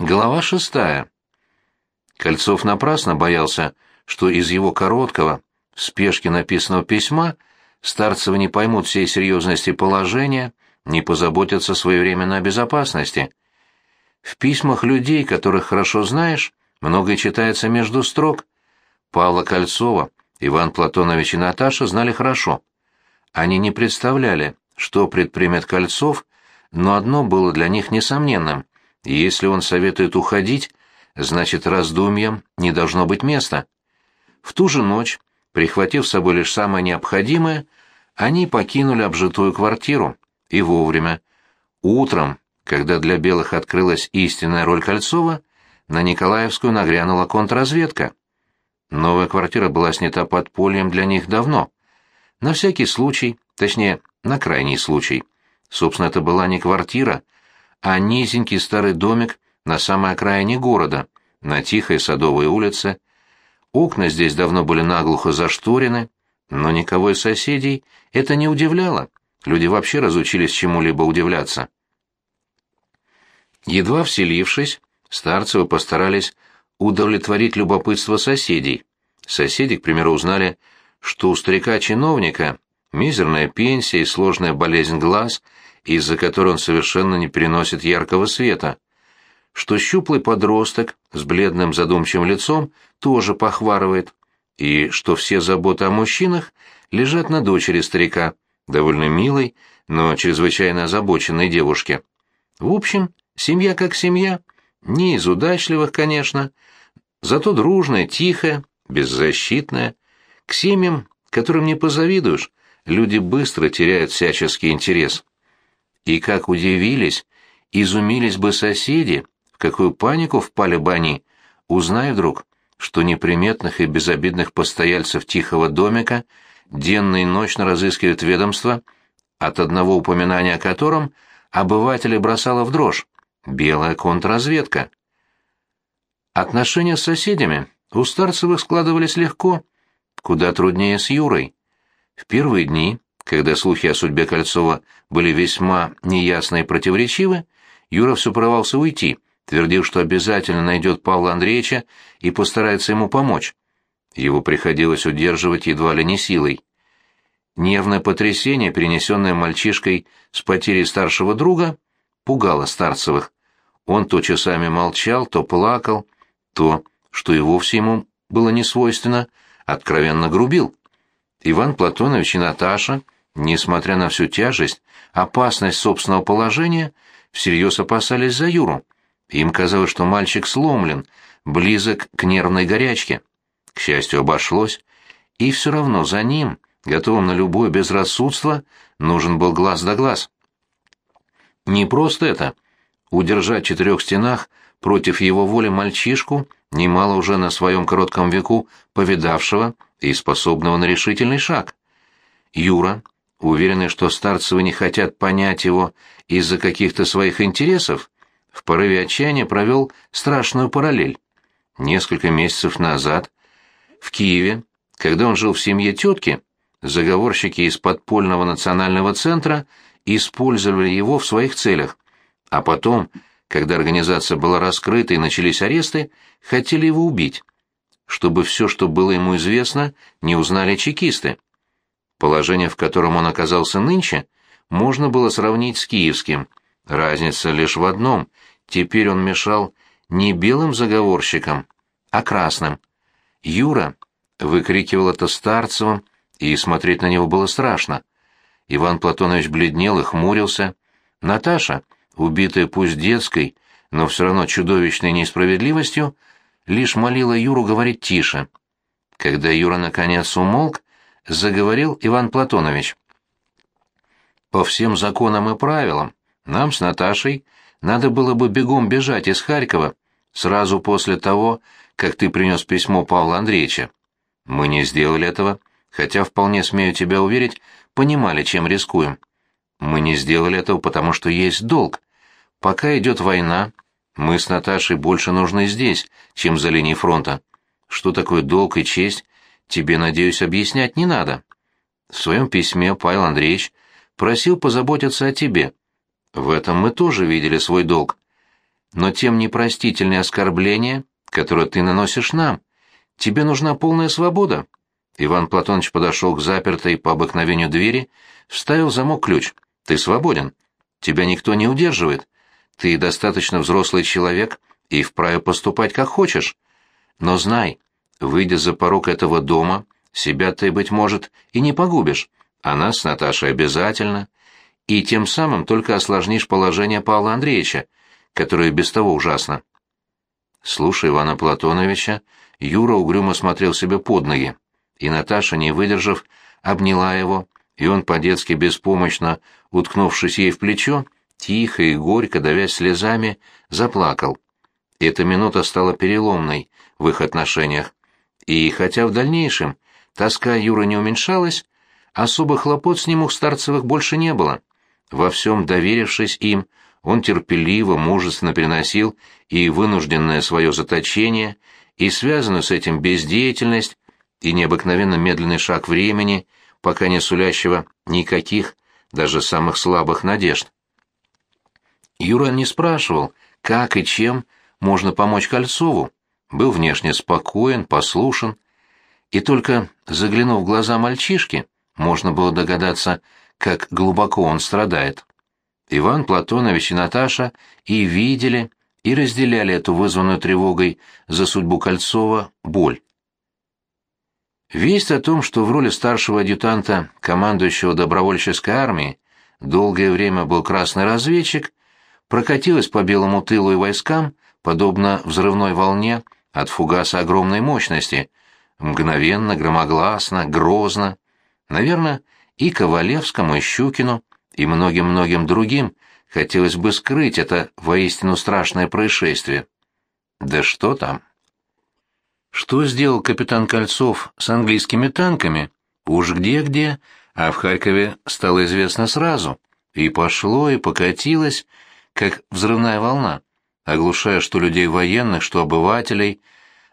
Глава шестая. Кольцов напрасно боялся, что из его короткого, в спешке написанного письма Старцевы не поймут всей серьезности положения, не позаботятся своевременно о безопасности. В письмах людей, которых хорошо знаешь, многое читается между строк. Павла Кольцова, Иван Платонович и Наташа знали хорошо. Они не представляли, что предпримет Кольцов, но одно было для них несомненным. Если он советует уходить, значит, раздумьям не должно быть места. В ту же ночь, прихватив с собой лишь самое необходимое, они покинули обжитую квартиру. И вовремя. Утром, когда для белых открылась истинная роль Кольцова, на Николаевскую нагрянула контрразведка. Новая квартира была снята подпольем для них давно. На всякий случай, точнее, на крайний случай. Собственно, это была не квартира, а низенький старый домик на самой окраине города, на тихой садовой улице. Окна здесь давно были наглухо зашторены, но никого из соседей это не удивляло. Люди вообще разучились чему-либо удивляться. Едва вселившись, Старцевы постарались удовлетворить любопытство соседей. Соседи, к примеру, узнали, что у старика-чиновника мизерная пенсия и сложная болезнь глаз, из-за которой он совершенно не переносит яркого света, что щуплый подросток с бледным задумчивым лицом тоже похварывает, и что все заботы о мужчинах лежат на дочери старика, довольно милой, но чрезвычайно озабоченной девушке. В общем, семья как семья, не из удачливых, конечно, зато дружная, тихая, беззащитная. К семьям, которым не позавидуешь, люди быстро теряют всяческий интерес. И как удивились, изумились бы соседи, в какую панику впали бы они, узнай вдруг, что неприметных и безобидных постояльцев тихого домика денно и ночно разыскивает ведомство, от одного упоминания о котором обыватели бросало в дрожь — белая контрразведка. Отношения с соседями у Старцевых складывались легко, куда труднее с Юрой. В первые дни, когда слухи о судьбе Кольцова были весьма неясны и противоречивы, Юра все порывался уйти, твердил, что обязательно найдет Павла Андреевича и постарается ему помочь. Его приходилось удерживать едва ли не силой. Нервное потрясение, перенесенное мальчишкой с потерей старшего друга, пугало Старцевых. Он то часами молчал, то плакал, то, что и вовсе ему было не свойственно, откровенно грубил. Иван Платонович и Наташа, несмотря на всю тяжесть, опасность собственного положения, всерьез опасались за Юру. Им казалось, что мальчик сломлен, близок к нервной горячке. К счастью, обошлось, и все равно за ним, готовым на любое безрассудство, нужен был глаз да глаз. Не просто это. Удержать в четырех стенах против его воли мальчишку, немало уже на своем коротком веку повидавшего и способного на решительный шаг. Юра, уверенный, что старцевы не хотят понять его из-за каких-то своих интересов, в порыве отчаяния провел страшную параллель. Несколько месяцев назад в Киеве, когда он жил в семье тетки, заговорщики из подпольного национального центра использовали его в своих целях, а потом, когда организация была раскрыта и начались аресты, хотели его убить, чтобы все, что было ему известно, не узнали чекисты. Положение, в котором он оказался нынче, можно было сравнить с киевским. Разница лишь в одном — теперь он мешал не белым заговорщикам, а красным. Юра выкрикивал это Старцевым, и смотреть на него было страшно. Иван Платонович бледнел и хмурился. Наташа, убитая пусть детской, но все равно чудовищной несправедливостью, лишь молила Юру говорить тише. Когда Юра наконец умолк, заговорил Иван Платонович. «По всем законам и правилам нам с Наташей надо было бы бегом бежать из Харькова сразу после того, как ты принес письмо Павла Андреевича. Мы не сделали этого, хотя, вполне смею тебя уверить, понимали, чем рискуем. Мы не сделали этого, потому что есть долг. Пока идет война, мы с Наташей больше нужны здесь, чем за линией фронта. Что такое долг и честь, тебе, надеюсь, объяснять не надо. В своем письме Павел Андреевич просил позаботиться о тебе. В этом мы тоже видели свой долг. но тем непростительнее оскорбление, которое ты наносишь нам. Тебе нужна полная свобода». Иван Платонович подошел к запертой по обыкновению двери, вставил замок ключ. «Ты свободен. Тебя никто не удерживает. Ты достаточно взрослый человек и вправе поступать как хочешь. Но знай, выйдя за порог этого дома, себя ты, быть может, и не погубишь, а нас с Наташей обязательно, и тем самым только осложнишь положение Павла Андреевича, которое без того ужасно». Слушая Ивана Платоновича, Юра угрюмо смотрел себе под ноги и Наташа, не выдержав, обняла его, и он по-детски беспомощно, уткнувшись ей в плечо, тихо и горько, давясь слезами, заплакал. Эта минута стала переломной в их отношениях, и хотя в дальнейшем тоска Юры не уменьшалась, особых хлопот с ним у Старцевых больше не было. Во всем доверившись им, он терпеливо, мужественно переносил и вынужденное свое заточение, и связанную с этим бездеятельность, и необыкновенно медленный шаг времени, пока не сулящего никаких, даже самых слабых надежд. Юра не спрашивал, как и чем можно помочь Кольцову, был внешне спокоен, послушен, и только заглянув в глаза мальчишки, можно было догадаться, как глубоко он страдает. Иван Платонович и Наташа и видели, и разделяли эту вызванную тревогой за судьбу Кольцова боль. Весть о том, что в роли старшего адъютанта, командующего добровольческой армией, долгое время был красный разведчик, прокатилась по белому тылу и войскам, подобно взрывной волне от фугаса огромной мощности, мгновенно, громогласно, грозно. Наверное, и Ковалевскому, и Щукину, и многим-многим другим хотелось бы скрыть это воистину страшное происшествие. Да что там? Что сделал капитан Кольцов с английскими танками? Уж где-где, а в Харькове стало известно сразу. И пошло, и покатилось, как взрывная волна, оглушая что людей военных, что обывателей,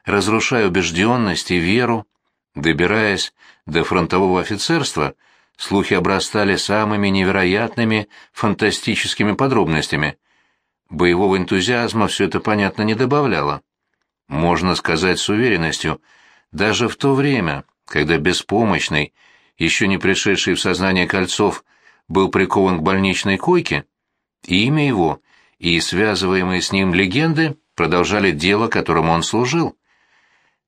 разрушая убежденность и веру. Добираясь до фронтового офицерства, слухи обрастали самыми невероятными, фантастическими подробностями. Боевого энтузиазма все это, понятно, не добавляло. Можно сказать с уверенностью, даже в то время, когда беспомощный, еще не пришедший в сознание Кольцов, был прикован к больничной койке, имя его и связываемые с ним легенды продолжали дело, которому он служил.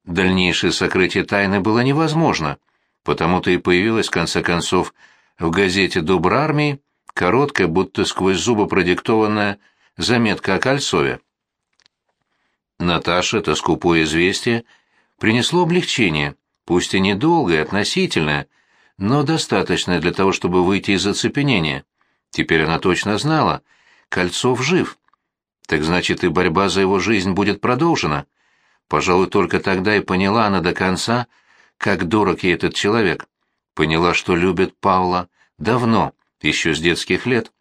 Дальнейшее сокрытие тайны было невозможно, потому-то и появилась, в конце концов, в газете «Добр армии» короткая, будто сквозь зубы продиктованная заметка о Кольцове. Наташе это скупое известие принесло облегчение, пусть и недолгое, относительное, но достаточное для того, чтобы выйти из оцепенения. Теперь она точно знала, Кольцов жив. Так значит, и борьба за его жизнь будет продолжена. Пожалуй, только тогда и поняла она до конца, как дорог ей этот человек. Поняла, что любит Павла давно, еще с детских лет.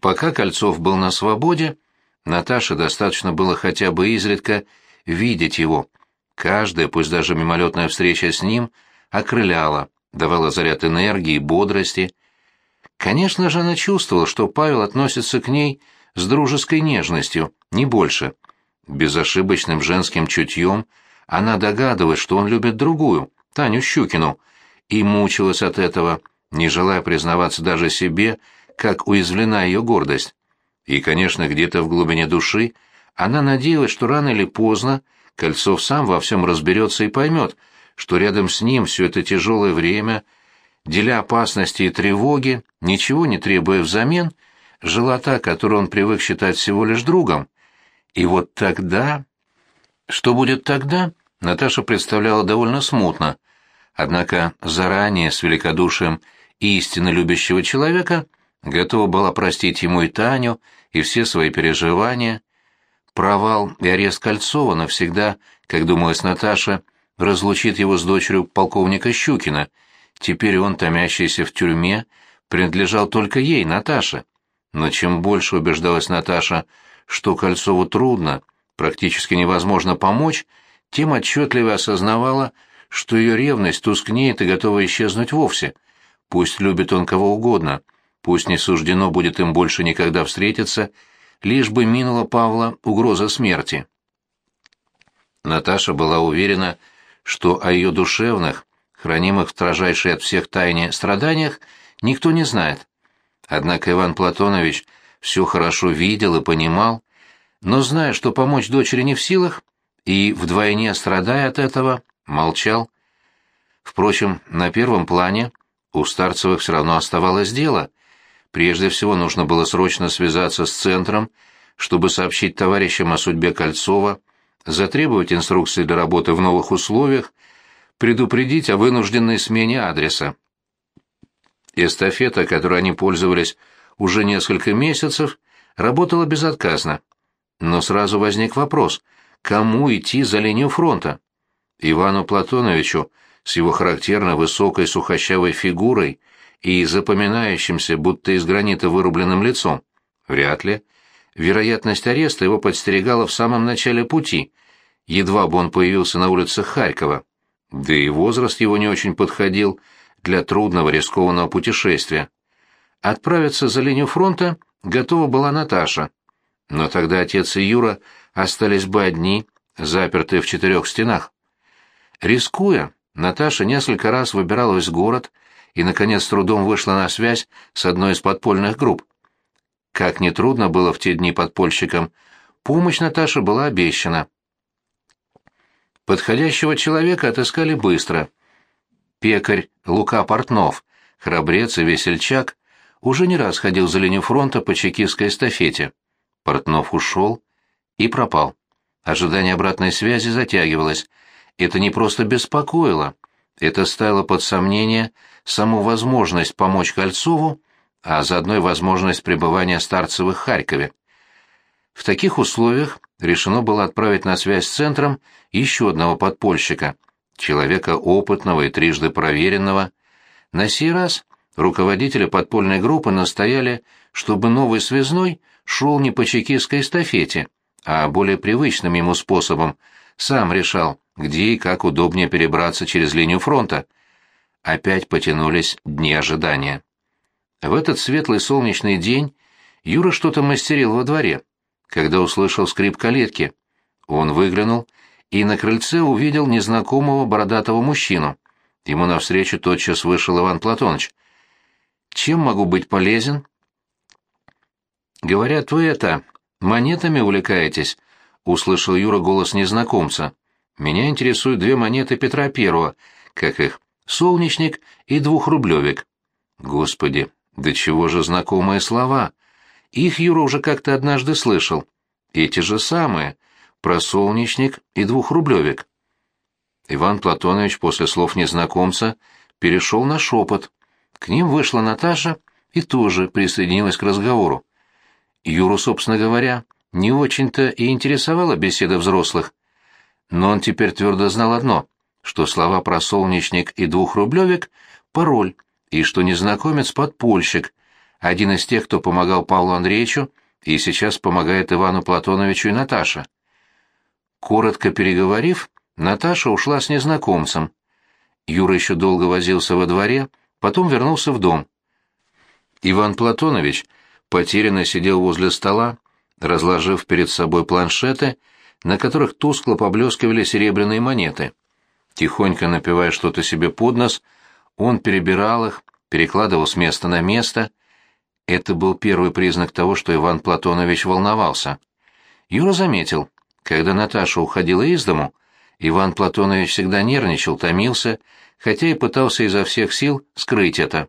Пока Кольцов был на свободе, Наташе достаточно было хотя бы изредка видеть его. Каждая, пусть даже мимолетная встреча с ним, окрыляла, давала заряд энергии бодрости. Конечно же, она чувствовала, что Павел относится к ней с дружеской нежностью, не больше. Безошибочным женским чутьем она догадывалась, что он любит другую, Таню Щукину, и мучилась от этого, не желая признаваться даже себе, как уязвлена ее гордость. И, конечно, где-то в глубине души она надеялась, что рано или поздно Кольцов сам во всем разберется и поймет, что рядом с ним все это тяжелое время, деля опасности и тревоги, ничего не требуя взамен, жила та, которую он привык считать всего лишь другом. И вот тогда... Что будет тогда, Наташа представляла довольно смутно, однако заранее с великодушием истинно любящего человека готова была простить ему и Таню, и все свои переживания. Провал и арест Кольцова навсегда, как думалась Наташа, разлучит его с дочерью полковника Щукина. Теперь он, томящийся в тюрьме, принадлежал только ей, Наташе. Но чем больше убеждалась Наташа, что Кольцову трудно, практически невозможно помочь, тем отчетливо осознавала, что ее ревность тускнеет и готова исчезнуть вовсе. Пусть любит он кого угодно — Пусть не суждено будет им больше никогда встретиться, лишь бы минула Павла угроза смерти. Наташа была уверена, что о ее душевных, хранимых в строжайшей от всех тайне страданиях, никто не знает. Однако Иван Платонович все хорошо видел и понимал, но, зная, что помочь дочери не в силах, и, вдвойне страдая от этого, молчал. Впрочем, на первом плане у Старцевых все равно оставалось дело. Прежде всего нужно было срочно связаться с центром, чтобы сообщить товарищам о судьбе Кольцова, затребовать инструкции для работы в новых условиях, предупредить о вынужденной смене адреса. Эстафета, которой они пользовались уже несколько месяцев, работала безотказно. Но сразу возник вопрос, кому идти за линию фронта? Ивану Платоновичу с его характерно высокой сухощавой фигурой и запоминающимся, будто из гранита вырубленным лицом? Вряд ли. Вероятность ареста его подстерегала в самом начале пути, едва бы он появился на улицах Харькова. Да и возраст его не очень подходил для трудного рискованного путешествия. Отправиться за линию фронта готова была Наташа. Но тогда отец и Юра остались бы одни, запертые в четырех стенах. Рискуя, Наташа несколько раз выбиралась в город и, наконец, с трудом вышла на связь с одной из подпольных групп. Как нетрудно было в те дни подпольщикам, помощь Наташе была обещана. Подходящего человека отыскали быстро. Пекарь Лука Портнов, храбрец и весельчак, уже не раз ходил за линию фронта по чекистской эстафете. Портнов ушел и пропал. Ожидание обратной связи затягивалось. Это не просто беспокоило, это ставило под сомнение саму возможность помочь Кольцову, а заодно и возможность пребывания Старцевых в Харькове. В таких условиях решено было отправить на связь с центром еще одного подпольщика, человека опытного и трижды проверенного. На сей раз руководители подпольной группы настояли, чтобы новый связной шел не по чекистской эстафете, а более привычным ему способом, сам решал, где и как удобнее перебраться через линию фронта. Опять потянулись дни ожидания. В этот светлый солнечный день Юра что-то мастерил во дворе, когда услышал скрип калитки. Он выглянул и на крыльце увидел незнакомого бородатого мужчину. Ему навстречу тотчас вышел Иван Платоныч. «Чем могу быть полезен?» «Говорят, вы это, монетами увлекаетесь?» — услышал Юра голос незнакомца. «Меня интересуют две монеты Петра Первого, как их, солнечник и двухрублевик». «Господи, да чего же знакомые слова!» Их Юра уже как-то однажды слышал. Эти же самые, про солнечник и двухрублевик. Иван Платонович после слов незнакомца перешел на шепот. К ним вышла Наташа и тоже присоединилась к разговору. Юру, собственно говоря, не очень-то и интересовала беседа взрослых. Но он теперь твердо знал одно, что слова про солнечник и двухрублевик — пароль, и что незнакомец — подпольщик, один из тех, кто помогал Павлу Андреевичу и сейчас помогает Ивану Платоновичу и Наташе. Коротко переговорив, Наташа ушла с незнакомцем. Юра еще долго возился во дворе, потом вернулся в дом. Иван Платонович потерянно сидел возле стола, разложив перед собой планшеты, на которых тускло поблескивали серебряные монеты. Тихонько напивая что-то себе под нос, он перебирал их, перекладывал с места на место. Это был первый признак того, что Иван Платонович волновался. Юра заметил, когда Наташа уходила из дому, Иван Платонович всегда нервничал, томился, хотя и пытался изо всех сил скрыть это.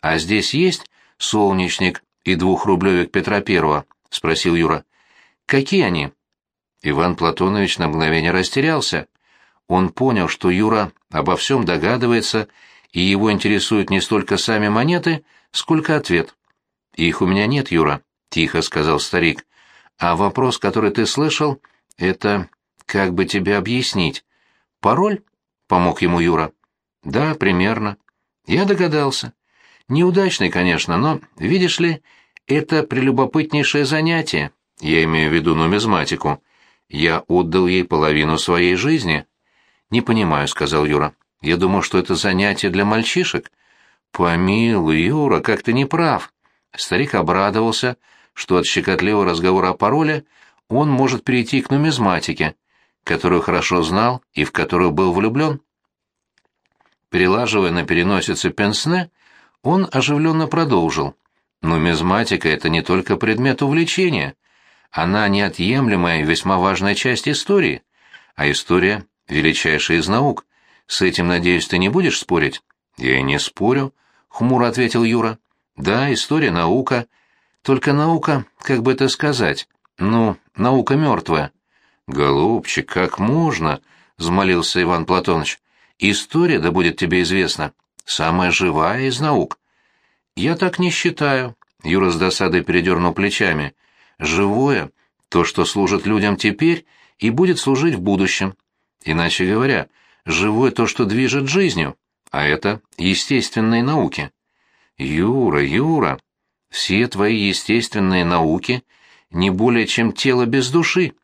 «А здесь есть солнечник и двухрублевик Петра Первого?» — спросил Юра. «Какие они?» Иван Платонович на мгновение растерялся. Он понял, что Юра обо всем догадывается, и его интересуют не столько сами монеты, сколько ответ. «Их у меня нет, Юра», — тихо сказал старик. «А вопрос, который ты слышал, это как бы тебе объяснить? Пароль?» — помог ему Юра. «Да, примерно. Я догадался. Неудачный, конечно, но, видишь ли, это прелюбопытнейшее занятие. Я имею в виду нумизматику. Я отдал ей половину своей жизни». «Не понимаю», — сказал Юра. «Я думал, что это занятие для мальчишек». «Помилуй, Юра, как ты не прав». Старик обрадовался, что от щекотливого разговора о пароле он может перейти к нумизматике, которую хорошо знал и в которую был влюблен. Перелаживая на переносице пенсне, он оживленно продолжил. Нумизматика — это не только предмет увлечения. Она неотъемлемая и весьма важная часть истории. А история — величайшая из наук. С этим, надеюсь, ты не будешь спорить? Я и не спорю, — хмуро ответил Юра. Да, история — наука. Только наука, как бы это сказать, ну, наука мертвая. Голубчик, как можно? — взмолился Иван Платоныч. История, да будет тебе известно, самая живая из наук. Я так не считаю. Юра с досадой передернул плечами. Живое — то, что служит людям теперь и будет служить в будущем. Иначе говоря, живое — то, что движет жизнью, а это естественные науки. Юра, Юра, все твои естественные науки не более чем тело без души.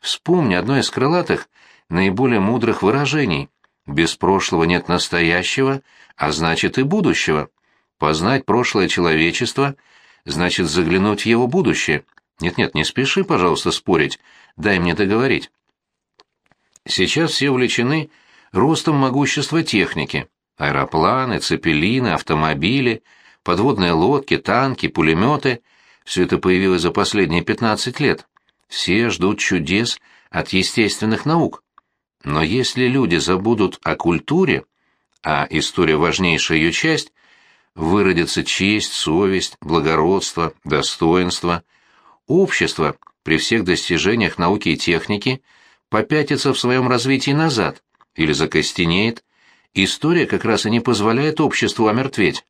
Вспомни одно из крылатых, наиболее мудрых выражений. Без прошлого нет настоящего, а значит и будущего. Познать прошлое человечества значит заглянуть в его будущее. Нет-нет, не спеши, пожалуйста, спорить. Дай мне договорить. Сейчас все увлечены ростом могущества техники. Аэропланы, цепелины, автомобили, подводные лодки, танки, пулеметы — все это появилось за последние 15 лет. Все ждут чудес от естественных наук. Но если люди забудут о культуре, а история важнейшая ее часть, выродится честь, совесть, благородство, достоинство. Общество при всех достижениях науки и техники попятится в своем развитии назад или закостенеет. История как раз и не позволяет обществу омертветь.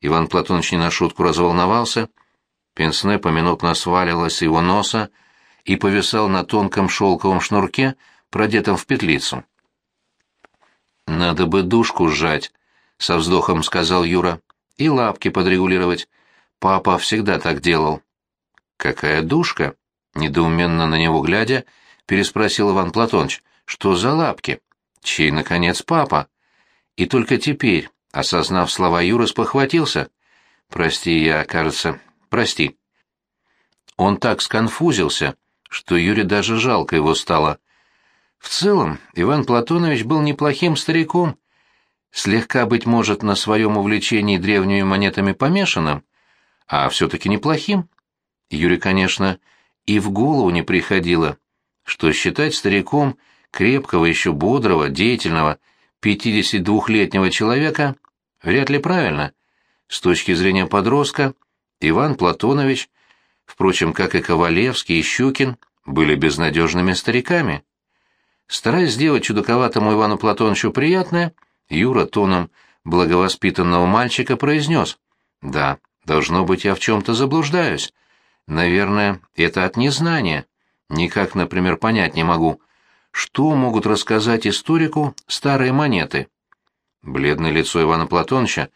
Иван Платонович не на шутку разволновался. Пенсне поминутно свалилось его носа и повисал на тонком шелковом шнурке, продетом в петлицу. «Надо бы душку сжать», — со вздохом сказал Юра и лапки подрегулировать. Папа всегда так делал. Какая душка? Недоуменно на него глядя, переспросил Иван Платоныч. Что за лапки? Чей, наконец, папа? И только теперь, осознав слова Юры, спохватился. Прости, я, кажется, прости. Он так сконфузился, что Юре даже жалко его стало. В целом, Иван Платонович был неплохим стариком, слегка, быть может, на своем увлечении древними монетами помешанным, а все-таки неплохим. Юре, конечно, и в голову не приходило, что считать стариком крепкого, еще бодрого, деятельного, 52-летнего человека вряд ли правильно. С точки зрения подростка, Иван Платонович, впрочем, как и Ковалевский и Щукин, были безнадежными стариками. Стараясь сделать чудаковатому Ивану Платоновичу приятное, Юра тоном благовоспитанного мальчика произнес. «Да, должно быть, я в чем-то заблуждаюсь. Наверное, это от незнания. Никак, например, понять не могу. Что могут рассказать историку старые монеты?» Бледное лицо Ивана Платоновича,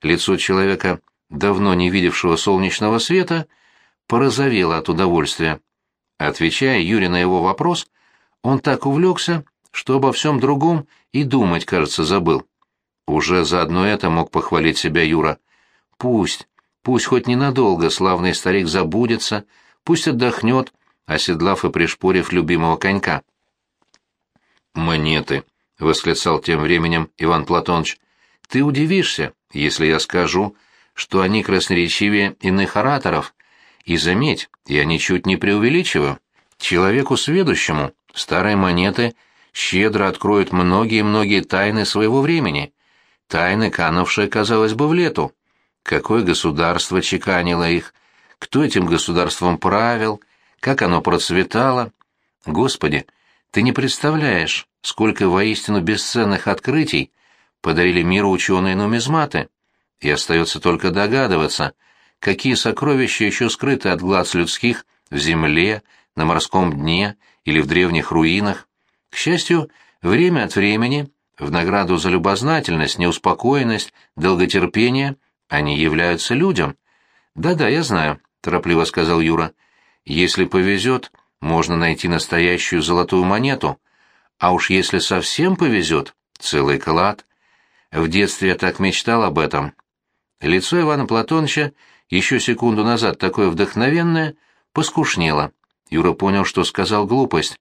лицо человека, давно не видевшего солнечного света, порозовело от удовольствия. Отвечая Юре на его вопрос, он так увлекся, что обо всем другом и думать, кажется, забыл. Уже заодно это мог похвалить себя Юра. Пусть, пусть хоть ненадолго славный старик забудется, пусть отдохнет, оседлав и пришпорив любимого конька. «Монеты», — восклицал тем временем Иван Платоныч, — «ты удивишься, если я скажу, что они красноречивее иных ораторов. И заметь, я ничуть не преувеличиваю. Человеку сведущему старые монеты — щедро откроют многие-многие тайны своего времени, тайны, канувшие, казалось бы, в лету. Какое государство чеканило их, кто этим государством правил, как оно процветало. Господи, ты не представляешь, сколько воистину бесценных открытий подарили миру ученые-нумизматы. И остается только догадываться, какие сокровища еще скрыты от глаз людских в земле, на морском дне или в древних руинах. К счастью, время от времени, в награду за любознательность, неуспокоенность, долготерпение, они являются людям. «Да-да, я знаю», — торопливо сказал Юра. «Если повезет, можно найти настоящую золотую монету. А уж если совсем повезет, целый клад. В детстве я так мечтал об этом». Лицо Ивана Платоновича еще секунду назад такое вдохновенное, поскушнело. Юра понял, что сказал глупость.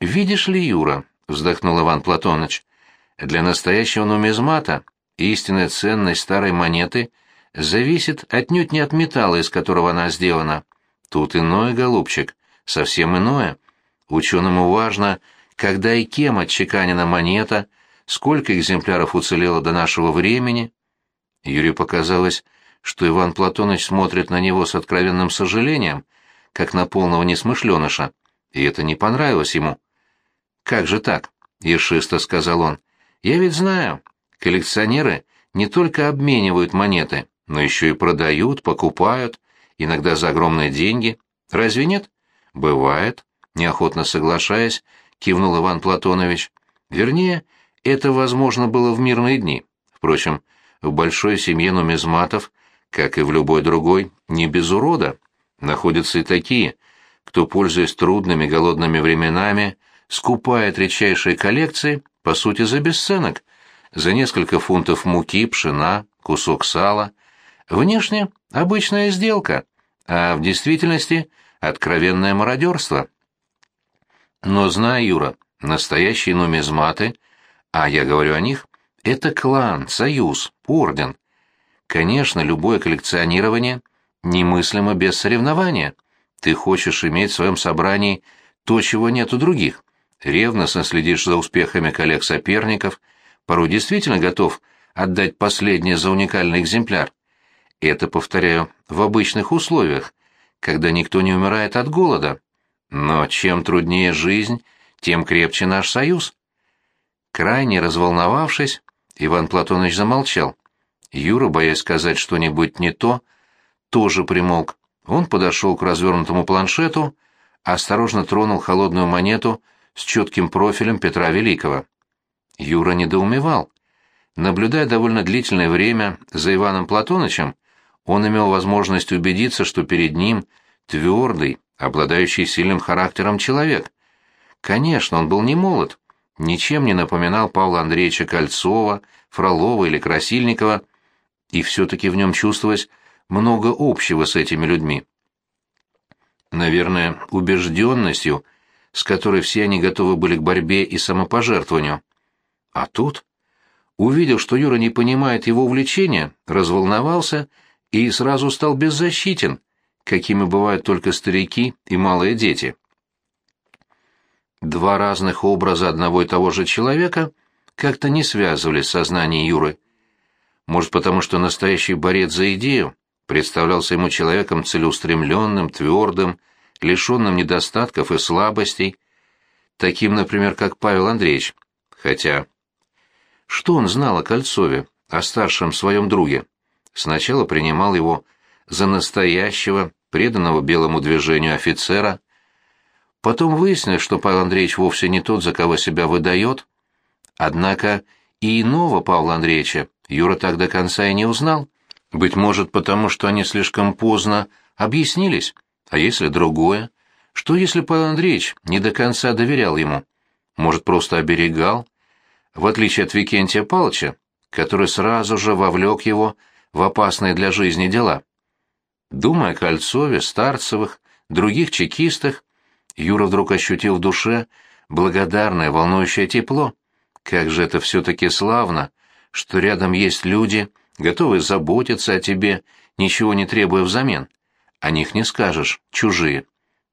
«Видишь ли, Юра», — вздохнул Иван Платоныч, — «для настоящего нумизмата истинная ценность старой монеты зависит отнюдь не от металла, из которого она сделана. Тут иное, голубчик, совсем иное. Ученому важно, когда и кем отчеканена монета, сколько экземпляров уцелело до нашего времени». Юрию показалось, что Иван Платоныч смотрит на него с откровенным сожалением, как на полного несмышленыша, и это не понравилось ему. «Как же так?» — ершисто сказал он. «Я ведь знаю, коллекционеры не только обменивают монеты, но еще и продают, покупают, иногда за огромные деньги. Разве нет?» «Бывает», — неохотно соглашаясь, кивнул Иван Платонович. «Вернее, это возможно было в мирные дни. Впрочем, в большой семье нумизматов — как и в любой другой, не без урода. Находятся и такие, кто, пользуясь трудными голодными временами, скупает редчайшие коллекции, по сути, за бесценок, за несколько фунтов муки, пшена, кусок сала. Внешне обычная сделка, а в действительности откровенное мародерство. Но знай, Юра, настоящие нумизматы, а я говорю о них, это клан, союз, орден. Конечно, любое коллекционирование немыслимо без соревнования. Ты хочешь иметь в своем собрании то, чего нет у других. Ревностно следишь за успехами коллег-соперников, порой действительно готов отдать последнее за уникальный экземпляр. Это, повторяю, в обычных условиях, когда никто не умирает от голода. Но чем труднее жизнь, тем крепче наш союз. Крайне разволновавшись, Иван Платонович замолчал. Юра, боясь сказать что-нибудь не то, тоже примолк. Он подошел к развернутому планшету, осторожно тронул холодную монету с четким профилем Петра Великого. Юра недоумевал. Наблюдая довольно длительное время за Иваном Платонычем, он имел возможность убедиться, что перед ним твердый, обладающий сильным характером человек. Конечно, он был не молод, ничем не напоминал Павла Андреевича Кольцова, Фролова или Красильникова, и все-таки в нем чувствовалось много общего с этими людьми. Наверное, убежденностью, с которой все они готовы были к борьбе и самопожертвованию. А тут увидел, что Юра не понимает его увлечения, разволновался и сразу стал беззащитен, какими бывают только старики и малые дети. Два разных образа одного и того же человека как-то не связывались в сознании Юры. Может, потому что настоящий борец за идею представлялся ему человеком целеустремленным, твердым, лишенным недостатков и слабостей, таким, например, как Павел Андреевич. Хотя... Что он знал о Кольцове, о старшем своем друге? Сначала принимал его за настоящего, преданного белому движению офицера. Потом выяснилось, что Павел Андреевич вовсе не тот, за кого себя выдает. Однако и иного Павла Андреевича Юра так до конца и не узнал. Быть может, потому что они слишком поздно объяснились. А если другое? Что если Павел Андреевич не до конца доверял ему? Может, просто оберегал? В отличие от Викентия Павловича, который сразу же вовлек его в опасные для жизни дела. Думая о Кольцове, Старцевых, других чекистах, Юра вдруг ощутил в душе благодарное, волнующее тепло. Как же это все-таки славно, что рядом есть люди, готовые заботиться о тебе, ничего не требуя взамен. О них не скажешь, чужие.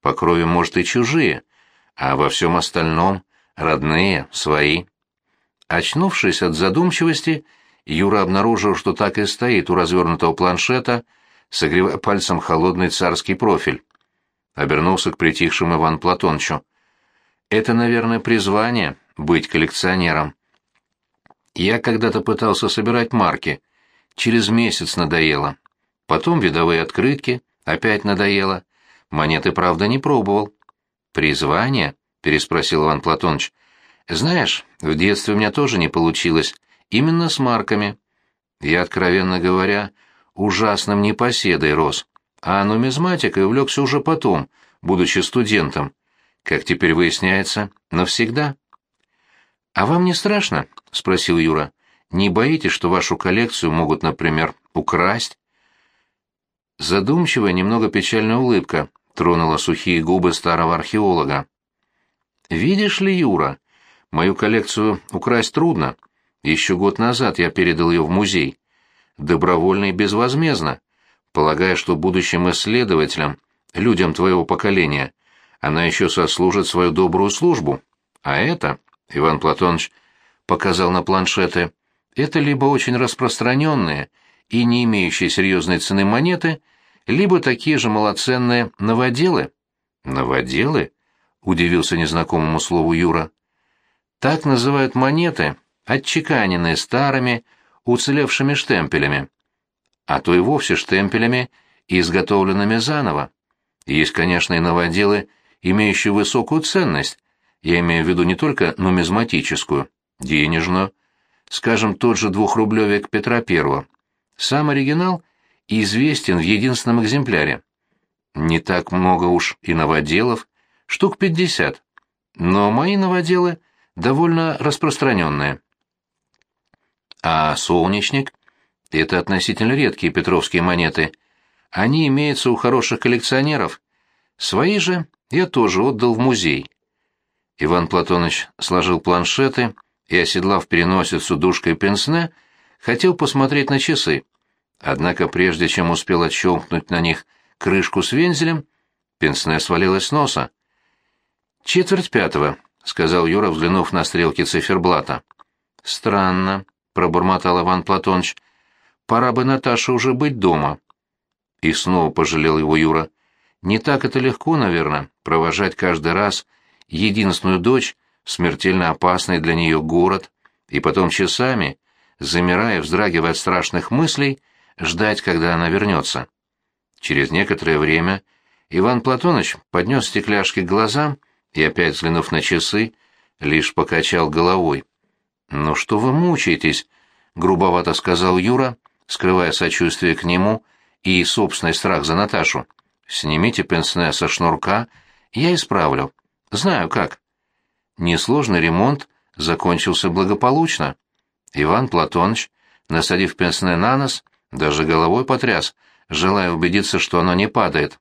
По крови, может, и чужие, а во всем остальном — родные, свои. Очнувшись от задумчивости, Юра обнаружил, что так и стоит у развернутого планшета, согревая пальцем холодный царский профиль. Обернулся к притихшему Иван Платончу. «Это, наверное, призвание — быть коллекционером. Я когда-то пытался собирать марки. Через месяц надоело. Потом видовые открытки. Опять надоело. Монеты, правда, не пробовал. «Призвание?» — переспросил Иван Платоныч. «Знаешь, в детстве у меня тоже не получилось. Именно с марками. Я, откровенно говоря, ужасным непоседой рос. А нумизматикой увлекся уже потом, будучи студентом. Как теперь выясняется, навсегда». «А вам не страшно?» — спросил Юра. «Не боитесь, что вашу коллекцию могут, например, украсть?» Задумчивая, немного печальная улыбка тронула сухие губы старого археолога. «Видишь ли, Юра, мою коллекцию украсть трудно. Еще год назад я передал ее в музей. Добровольно и безвозмездно, полагая, что будущим исследователям, людям твоего поколения, она еще сослужит свою добрую службу. А это, Иван Платонович показал на планшеты, это либо очень распространенные и не имеющие серьезной цены монеты, либо такие же малоценные новоделы. Новоделы? Удивился незнакомому слову Юра. Так называют монеты, отчеканенные старыми, уцелевшими штемпелями, а то и вовсе штемпелями, изготовленными заново. Есть, конечно, и новоделы, имеющие высокую ценность, я имею в виду не только нумизматическую, денежную, скажем, тот же двухрублевик Петра I. Сам оригинал известен в единственном экземпляре. Не так много уж и новоделов, штук пятьдесят. Но мои новоделы довольно распространенные. А солнечник — это относительно редкие петровские монеты. Они имеются у хороших коллекционеров. Свои же я тоже отдал в музей. Иван Платоныч сложил планшеты и, оседлав переносицу душкой пенсне, хотел посмотреть на часы. Однако прежде чем успел отщелкнуть на них крышку с вензелем, пенсне свалилось с носа. «Четверть пятого», — сказал Юра, взглянув на стрелки циферблата. «Странно», — пробормотал Иван Платоныч. «Пора бы Наташе уже быть дома». И снова пожалел его Юра. «Не так это легко, наверное, провожать каждый раз единственную дочь в смертельно опасный для нее город, и потом часами, замирая, вздрагивая от страшных мыслей, ждать, когда она вернется. Через некоторое время Иван Платоныч поднес стекляшки к глазам и, опять взглянув на часы, лишь покачал головой. «Ну что вы мучаетесь?» — грубовато сказал Юра, скрывая сочувствие к нему и собственный страх за Наташу. «Снимите пенсне со шнурка, я исправлю. Знаю как». Несложный ремонт закончился благополучно. Иван Платоныч, насадив пенсне на нос, даже головой потряс, желая убедиться, что оно не падает.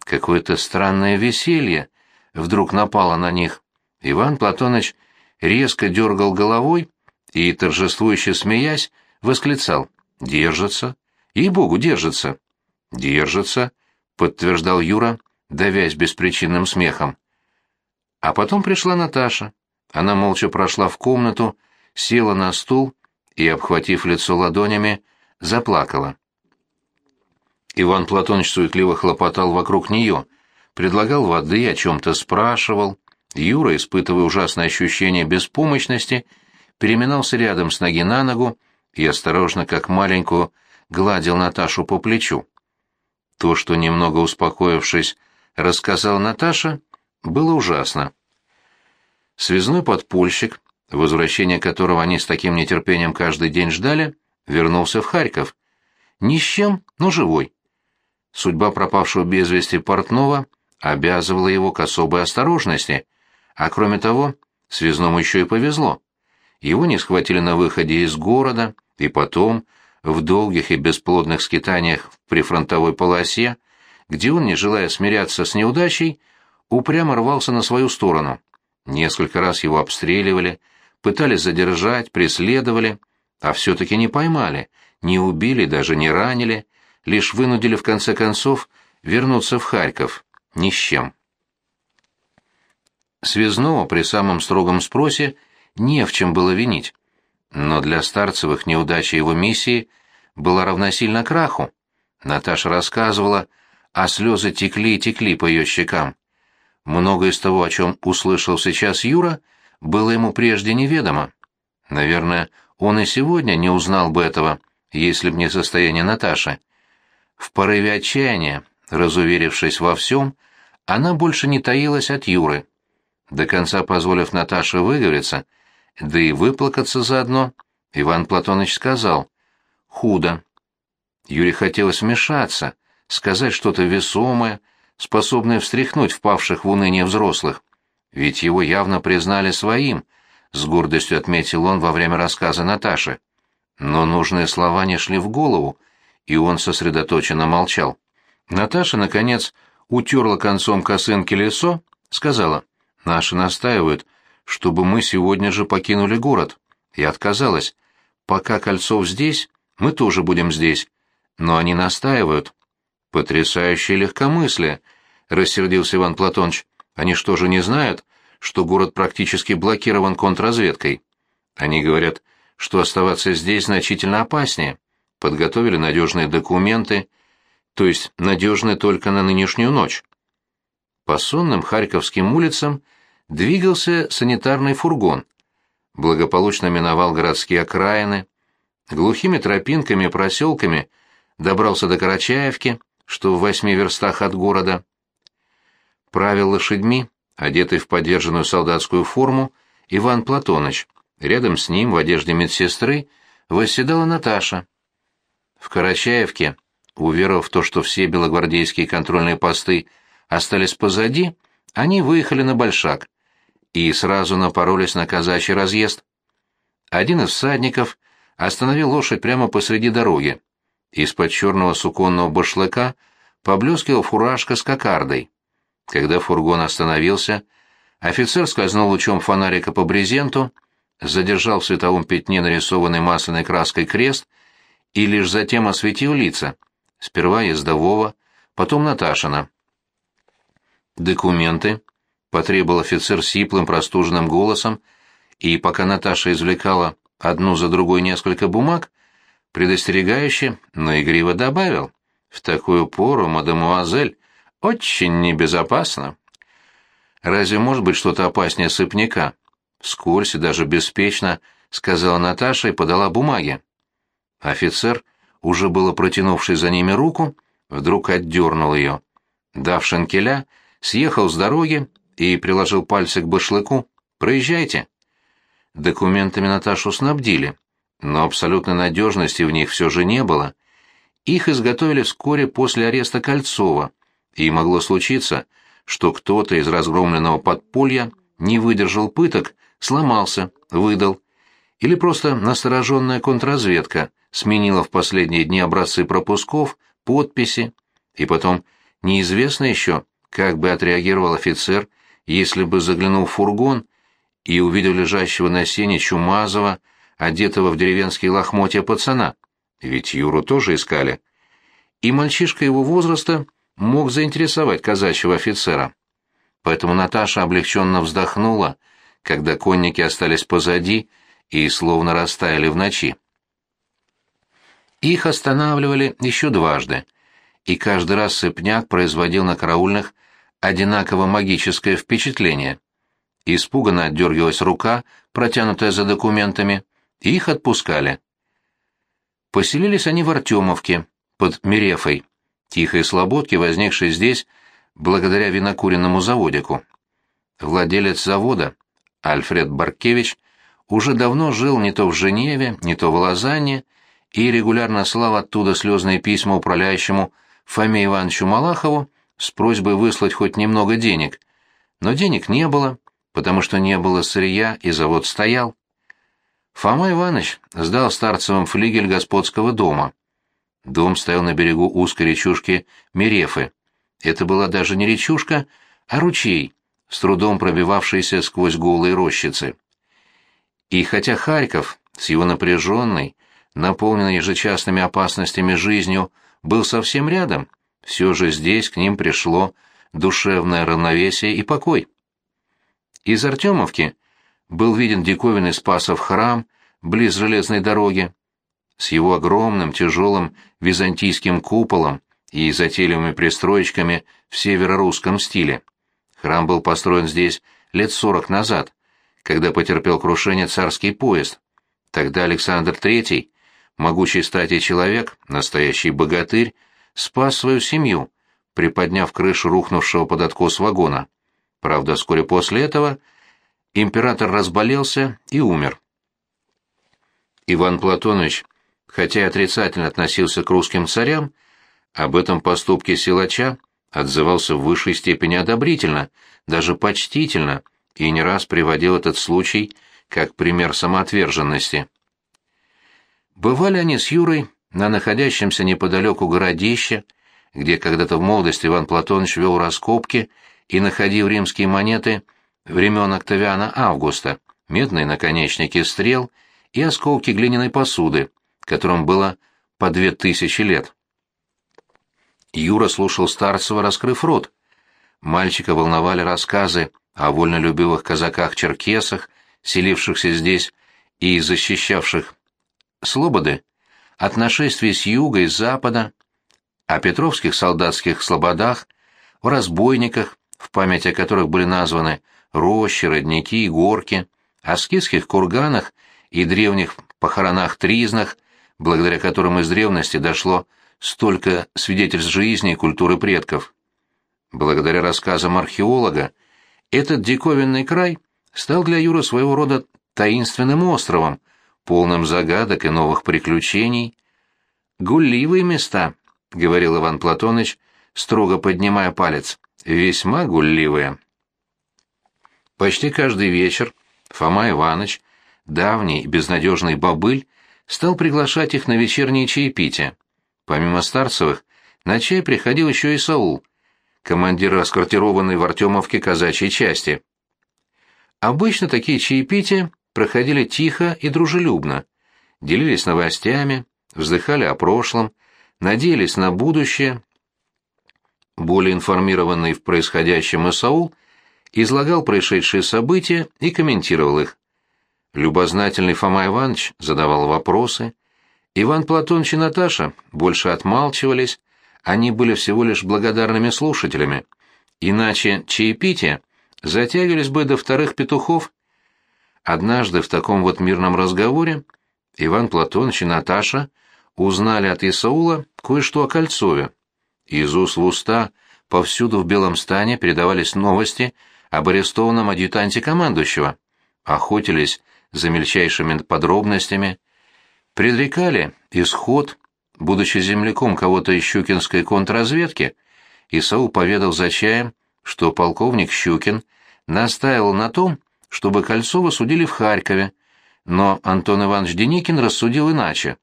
Какое-то странное веселье вдруг напало на них. Иван Платоныч резко дергал головой и, торжествующе смеясь, восклицал «Держится! Ей-богу, держится!» «Держится!» — подтверждал Юра, давясь беспричинным смехом. А потом пришла Наташа. Она молча прошла в комнату, села на стул и, обхватив лицо ладонями, заплакала. Иван Платонович суетливо хлопотал вокруг нее, предлагал воды, о чем-то спрашивал. Юра, испытывая ужасное ощущение беспомощности, переминался рядом с ноги на ногу и осторожно, как маленькую, гладил Наташу по плечу. То, что, немного успокоившись, рассказал Наташа, было ужасно. Связной подпольщик, возвращение которого они с таким нетерпением каждый день ждали, вернулся в Харьков. Ни с чем, но живой. Судьба пропавшего без вести портного обязывала его к особой осторожности, а кроме того, связному еще и повезло. Его не схватили на выходе из города, и потом, в долгих и бесплодных скитаниях в прифронтовой полосе, где он, не желая смиряться с неудачей, упрямо рвался на свою сторону. Несколько раз его обстреливали, пытались задержать, преследовали, а все-таки не поймали, не убили, даже не ранили, лишь вынудили в конце концов вернуться в Харьков, ни с чем. Связного при самом строгом спросе не в чем было винить, но для Старцевых неудача его миссии была равносильна краху. Наташа рассказывала, а слезы текли и текли по ее щекам. Многое из того, о чем услышал сейчас Юра, было ему прежде неведомо. Наверное, он и сегодня не узнал бы этого, если б не состояние Наташи. В порыве отчаяния, разуверившись во всем, она больше не таилась от Юры. До конца позволив Наташе выговориться, да и выплакаться заодно, Иван Платоныч сказал «Худо». Юре хотелось вмешаться, сказать что-то весомое, способное встряхнуть впавших в уныние взрослых. Ведь его явно признали своим, с гордостью отметил он во время рассказа Наташи. Но нужные слова не шли в голову, и он сосредоточенно молчал. Наташа, наконец, утерла концом косынки лицо, сказала, «Наши настаивают, чтобы мы сегодня же покинули город». Я отказалась. «Пока Кольцов здесь, мы тоже будем здесь. Но они настаивают». «Потрясающее легкомыслие», — рассердился Иван Платоныч. «Они что же не знают, что город практически блокирован контрразведкой?» «Они говорят, что оставаться здесь значительно опаснее. Подготовили надежные документы, то есть надежные только на нынешнюю ночь». По сонным харьковским улицам двигался санитарный фургон. Благополучно миновал городские окраины, глухими тропинками и проселками добрался до Карачаевки, что в восьми верстах от города. Правил лошадьми, одетый в подержанную солдатскую форму, Иван Платоныч. Рядом с ним, в одежде медсестры, восседала Наташа. В Карачаевке, уверовав в то, что все белогвардейские контрольные посты – остались позади, они выехали на Большак и сразу напоролись на казачий разъезд. Один из всадников остановил лошадь прямо посреди дороги. Из-под черного суконного башлыка поблескивал фуражка с кокардой. Когда фургон остановился, офицер скользнул лучом фонарика по брезенту, задержал в световом пятне нарисованный масляной краской крест и лишь затем осветил лица. Сперва ездового, потом Наташина. «Документы?» — потребовал офицер сиплым простуженным голосом, и пока Наташа извлекала одну за другой несколько бумаг, предостерегающе, но игриво добавил. «В такую пору, мадемуазель, очень небезопасно». «Разве может быть что-то опаснее сыпняка?» И даже беспечно сказала Наташа и подала бумаги. Офицер, уже было протянувший за ними руку, вдруг отдернул ее. Дав шанкеля, съехал с дороги и приложил пальцы к башлыку. «Проезжайте». Документами Наташу снабдили, но абсолютной надежности в них все же не было. Их изготовили вскоре после ареста Кольцова, и могло случиться, что кто-то из разгромленного подполья не выдержал пыток, сломался, выдал. Или просто настороженная контрразведка сменила в последние дни образцы пропусков, подписи, и потом неизвестно еще, как бы отреагировал офицер, если бы заглянул в фургон и увидел лежащего на сене Чумазова, одетого в деревенские лохмотья пацана? Ведь Юру тоже искали. И мальчишка его возраста мог заинтересовать казачьего офицера. Поэтому Наташа облегченно вздохнула, когда конники остались позади и словно растаяли в ночи. Их останавливали еще дважды, и каждый раз Сыпняк производил на караульных одинаково магическое впечатление. Испуганно отдергивалась рука, протянутая за документами, и их отпускали. Поселились они в Артемовке, под Мерефой, тихой слободке, возникшей здесь благодаря винокуренному заводику. Владелец завода, Альфред Баркевич, уже давно жил не то в Женеве, не то в Лозанне, и регулярно слал оттуда слезные письма управляющему Фоме Ивановичу Малахову с просьбой выслать хоть немного денег, но денег не было, потому что не было сырья и завод стоял. Фома Иванович сдал старцевым флигель господского дома. Дом стоял на берегу узкой речушки Мерефы. Это была даже не речушка, а ручей, с трудом пробивавшийся сквозь голые рощицы. И хотя Харьков с его напряженной, наполненной ежечасными опасностями жизнью, был совсем рядом, все же здесь к ним пришло душевное равновесие и покой. Из Артемовки был виден диковинный Спасов храм близ железной дороги, с его огромным тяжелым византийским куполом и затейливыми пристроечками в северо-русском стиле. Храм был построен здесь лет сорок назад, когда потерпел крушение царский поезд. Тогда Александр III, могучий стати человек, настоящий богатырь, спас свою семью, приподняв крышу рухнувшего под откос вагона. Правда, вскоре после этого император разболелся и умер. Иван Платонович, хотя и отрицательно относился к русским царям, об этом поступке силача отзывался в высшей степени одобрительно, даже почтительно, и не раз приводил этот случай как пример самоотверженности. Бывали они с Юрой на находящемся неподалеку городище, где когда-то в молодости Иван Платонович вел раскопки и находил римские монеты времен Октавиана Августа, медные наконечники стрел и осколки глиняной посуды, которым было по две тысячи лет. Юра слушал Старцева, раскрыв рот. Мальчика волновали рассказы о вольнолюбивых казаках-черкесах, селившихся здесь и защищавших слободы, от нашествий с юга и с запада, о петровских солдатских слободах, о разбойниках, в память о которых были названы рощи, родники и горки, о скидских курганах и древних похоронах-тризнах, благодаря которым из древности дошло столько свидетельств жизни и культуры предков. Благодаря рассказам археолога, этот диковинный край стал для Юры своего рода таинственным островом, полным загадок и новых приключений. «Гулливые места», — говорил Иван Платоныч, строго поднимая палец, — «весьма гулливые». Почти каждый вечер Фома Иванович, давний безнадежный бобыль, стал приглашать их на вечерние чаепития. Помимо Старцевых, на чай приходил еще и Саул, командир расквартированной в Артемовке казачьей части. Обычно такие чаепития проходили тихо и дружелюбно, делились новостями, вздыхали о прошлом, надеялись на будущее. Более информированный в происходящем Исаул излагал происшедшие события и комментировал их. Любознательный Фома Иванович задавал вопросы. Иван Платонович и Наташа больше отмалчивались, они были всего лишь благодарными слушателями. Иначе чаепития затягивались бы до вторых петухов. Однажды в таком вот мирном разговоре Иван Платонович и Наташа узнали от Исаула кое-что о Кольцове. Из уст в уста повсюду в Белом стане передавались новости об арестованном адъютанте командующего. Охотились за мельчайшими подробностями, предрекали исход, будучи земляком кого-то из щукинской контрразведки, Исаул поведал за чаем, что полковник Щукин настаивал на том, чтобы Кольцова судили в Харькове, но Антон Иванович Деникин рассудил иначе.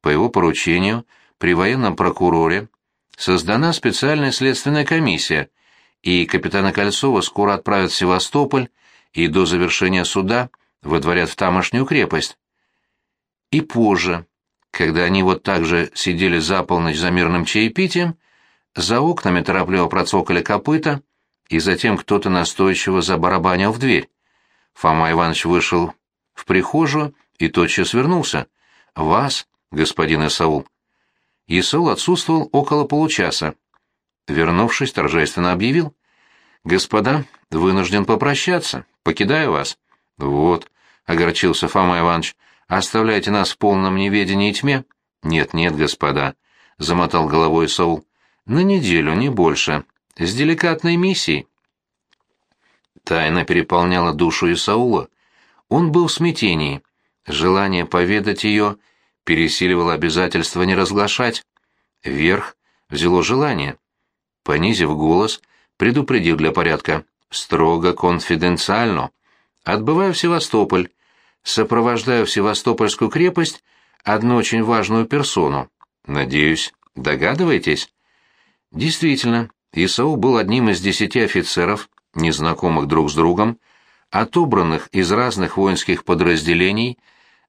По его поручению при военном прокуроре создана специальная следственная комиссия, и капитана Кольцова скоро отправят в Севастополь и до завершения суда выдворят в тамошнюю крепость. И позже, когда они вот так же сидели за полночь за мирным чаепитием, за окнами торопливо процокали копыта, и затем кто-то настойчиво забарабанил в дверь. Фома Иванович вышел в прихожую и тотчас вернулся. «Вас, господин Исаул». Исаул отсутствовал около получаса. Вернувшись, торжественно объявил. «Господа, вынужден попрощаться. Покидаю вас». «Вот», — огорчился Фома Иванович, — «оставляйте нас в полном неведении и тьме». «Нет-нет, господа», — замотал головой Саул. «На неделю, не больше. С деликатной миссией». Тайна переполняла душу Исаула. Он был в смятении. Желание поведать ее пересиливало обязательство не разглашать. Вверх взяло желание. Понизив голос, предупредил для порядка. Строго конфиденциально. Отбываю в Севастополь. Сопровождаю в Севастопольскую крепость одну очень важную персону. Надеюсь, догадываетесь? Действительно, Исаул был одним из десяти офицеров, незнакомых друг с другом, отобранных из разных воинских подразделений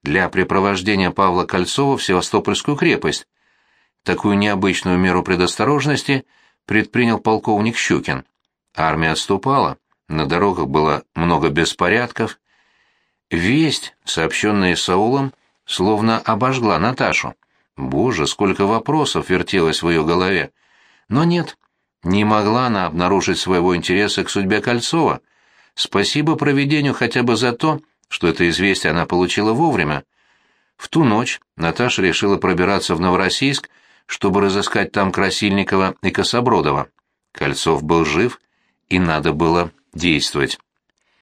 для препровождения Павла Кольцова в Севастопольскую крепость. Такую необычную меру предосторожности предпринял полковник Щукин. Армия отступала, на дорогах было много беспорядков. Весть, сообщенная Саулом, словно обожгла Наташу. Боже, сколько вопросов вертелось в ее голове. Но нет, не могла она обнаружить своего интереса к судьбе Кольцова. Спасибо проведению хотя бы за то, что это известие она получила вовремя. В ту ночь Наташа решила пробираться в Новороссийск, чтобы разыскать там Красильникова и Кособродова. Кольцов был жив, и надо было действовать.